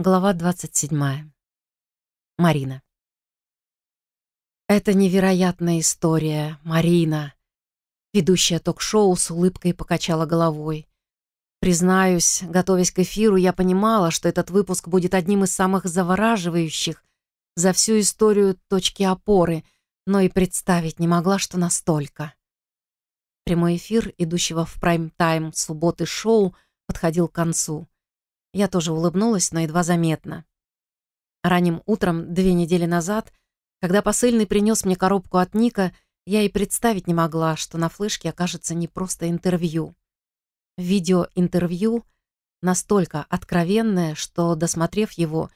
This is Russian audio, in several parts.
Глава 27. Марина. Это невероятная история, Марина. Ведущая ток-шоу с улыбкой покачала головой. Признаюсь, готовясь к эфиру, я понимала, что этот выпуск будет одним из самых завораживающих за всю историю точки опоры, но и представить не могла, что настолько. Прямой эфир, идущего в прайм-тайм субботы шоу, подходил к концу. Я тоже улыбнулась, но едва заметно. Ранним утром, две недели назад, когда посыльный принес мне коробку от Ника, я и представить не могла, что на флешке окажется не просто интервью. Видеоинтервью настолько откровенное, что, досмотрев его,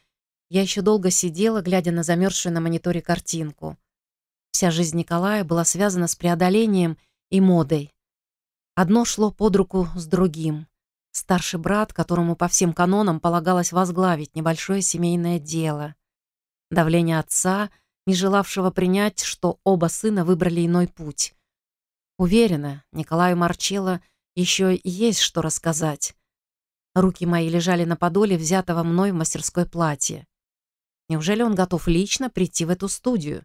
я еще долго сидела, глядя на замерзшую на мониторе картинку. Вся жизнь Николая была связана с преодолением и модой. Одно шло под руку с другим. Старший брат, которому по всем канонам полагалось возглавить небольшое семейное дело. Давление отца, не желавшего принять, что оба сына выбрали иной путь. Уверена, Николаю Марчелло еще есть что рассказать. Руки мои лежали на подоле взятого мной в мастерской платье. Неужели он готов лично прийти в эту студию?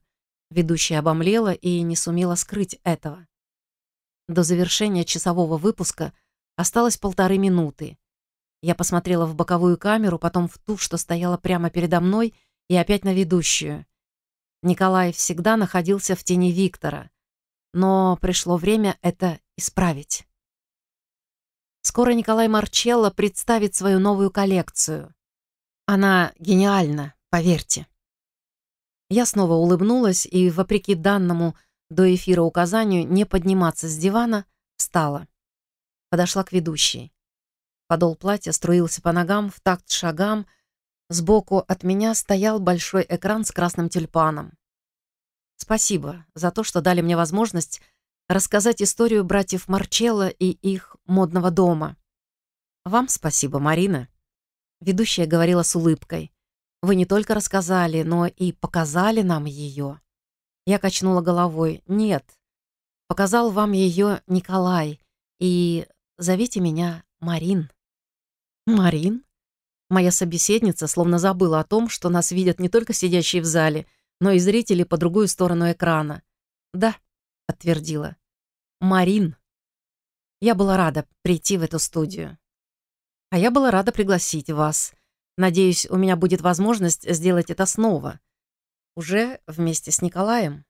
Ведущая обомлела и не сумела скрыть этого. До завершения часового выпуска – Осталось полторы минуты. Я посмотрела в боковую камеру, потом в ту, что стояла прямо передо мной, и опять на ведущую. Николай всегда находился в тени Виктора, но пришло время это исправить. Скоро Николай Марчелло представит свою новую коллекцию. Она гениальна, поверьте. Я снова улыбнулась и, вопреки данному до эфира указанию не подниматься с дивана, встала подошла к ведущей. Подол платья струился по ногам в такт шагам. Сбоку от меня стоял большой экран с красным тюльпаном. Спасибо за то, что дали мне возможность рассказать историю братьев Марчелло и их модного дома. Вам спасибо, Марина. Ведущая говорила с улыбкой. Вы не только рассказали, но и показали нам ее. Я качнула головой. Нет, показал вам ее Николай. И Зовите меня Марин». «Марин?» Моя собеседница словно забыла о том, что нас видят не только сидящие в зале, но и зрители по другую сторону экрана. «Да», — подтвердила. «Марин». Я была рада прийти в эту студию. А я была рада пригласить вас. Надеюсь, у меня будет возможность сделать это снова. Уже вместе с Николаем.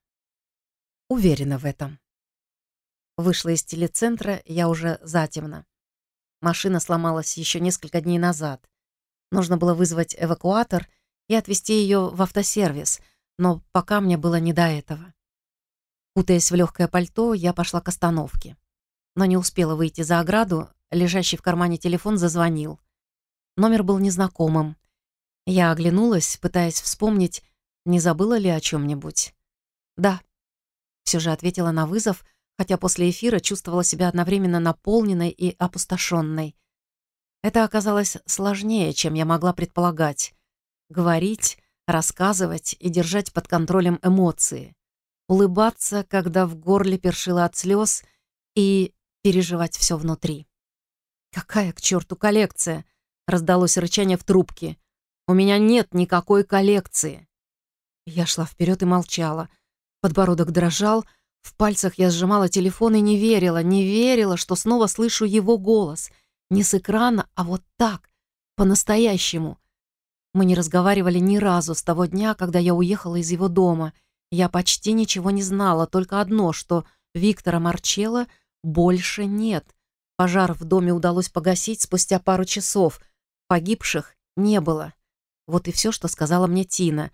Уверена в этом. Вышла из телецентра я уже затемно. Машина сломалась еще несколько дней назад. Нужно было вызвать эвакуатор и отвезти ее в автосервис, но пока мне было не до этого. Кутаясь в легкое пальто, я пошла к остановке. Но не успела выйти за ограду, лежащий в кармане телефон зазвонил. Номер был незнакомым. Я оглянулась, пытаясь вспомнить, не забыла ли о чем-нибудь. «Да», — все же ответила на вызов — хотя после эфира чувствовала себя одновременно наполненной и опустошенной. Это оказалось сложнее, чем я могла предполагать. Говорить, рассказывать и держать под контролем эмоции. Улыбаться, когда в горле першило от слез, и переживать все внутри. «Какая к черту коллекция?» — раздалось рычание в трубке. «У меня нет никакой коллекции». Я шла вперед и молчала. Подбородок дрожал — в пальцах я сжимала телефон и не верила, не верила, что снова слышу его голос. Не с экрана, а вот так, по-настоящему. Мы не разговаривали ни разу с того дня, когда я уехала из его дома. Я почти ничего не знала, только одно, что Виктора Марчелла больше нет. Пожар в доме удалось погасить спустя пару часов. Погибших не было. Вот и все, что сказала мне Тина.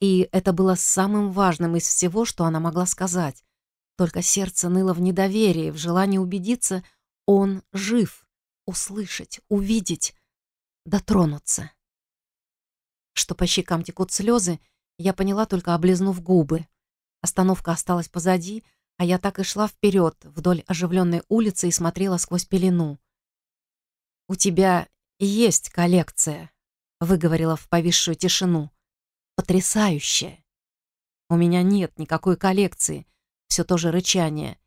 И это было самым важным из всего, что она могла сказать. Только сердце ныло в недоверии, в желании убедиться, он жив, услышать, увидеть, дотронуться. Что по щекам текут слезы, я поняла, только облизнув губы. Остановка осталась позади, а я так и шла вперед вдоль оживленной улицы и смотрела сквозь пелену. «У тебя есть коллекция», — выговорила в повисшую тишину. «Потрясающая». «У меня нет никакой коллекции», все то же рычание.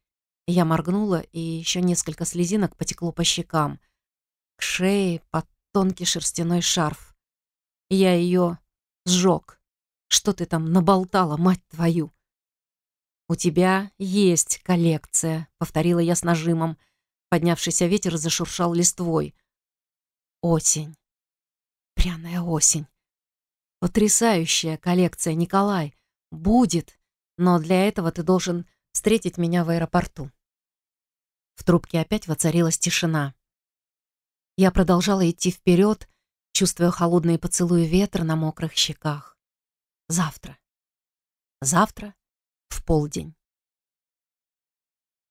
Я моргнула, и еще несколько слезинок потекло по щекам. К шее под тонкий шерстяной шарф. Я ее сжег. Что ты там наболтала, мать твою? «У тебя есть коллекция», — повторила я с нажимом. Поднявшийся ветер зашуршал листвой. «Осень. Пряная осень. Потрясающая коллекция, Николай. Будет, но для этого ты должен встретить меня в аэропорту». В трубке опять воцарилась тишина. Я продолжала идти вперед, чувствуя холодные поцелуи ветра на мокрых щеках. Завтра. Завтра в полдень.